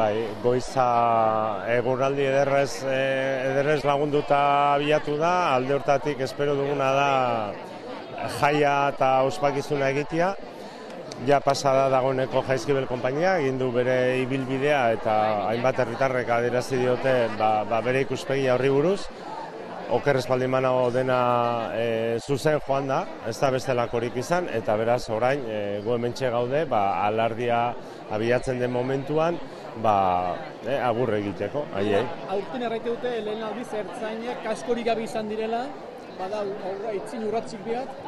bai, goiza eguraldi ederrez, e, ederrez lagunduta abiatu da, alde hortatik espero duguna da jaia eta ospakizuna egitea. Ja pasada dagoeneko jaizkibel konpainia, egin du bere ibilbidea eta hainbat herritarrek adierazi diote ba, ba bere ikuspegia horri buruz. Oker espaldin dena e, zuzen joan da, ez da bestelakorik izan, eta beraz orain e, gu gaude, ba, alardia abiatzen den momentuan, ba, e, agur egiteko, aiei. Aurten erraite dute, lehen aldiz, ertzainak kaskorik gabi izan direla, bada, aurra, itzin urratzik biat?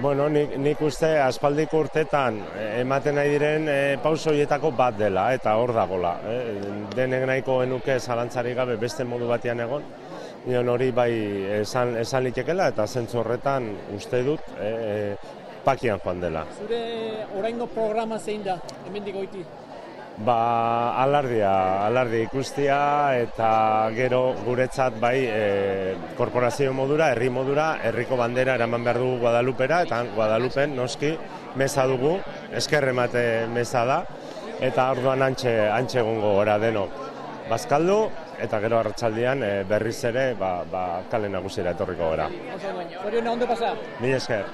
Bueno, nik, nik uste aspaldiko urtetan e, ematen nahi diren e, pausoietako bat dela, eta hor dagola. E, denek nahiko genuke zalantzari gabe beste modu batean egon, nion hori bai esan, esan litekela eta zentzu horretan uste dut e, e, pakian joan dela. Zure oraingo programa zein da, hemen digoiti? Ba, alardia, alardia ikustia eta gero guretzat bai e, korporazio modura, herri modura, herriko bandera eraman behar dugu Guadalupera eta Guadalupen noski meza dugu, eskerremate meza da eta orduan antxe, antxe gongo gora denok. Bazkaldu, eta gero arratsaldean e, berriz ere ba, ba, kale nagusira etorriko gara. Oso, ondo pasa. Ni esker.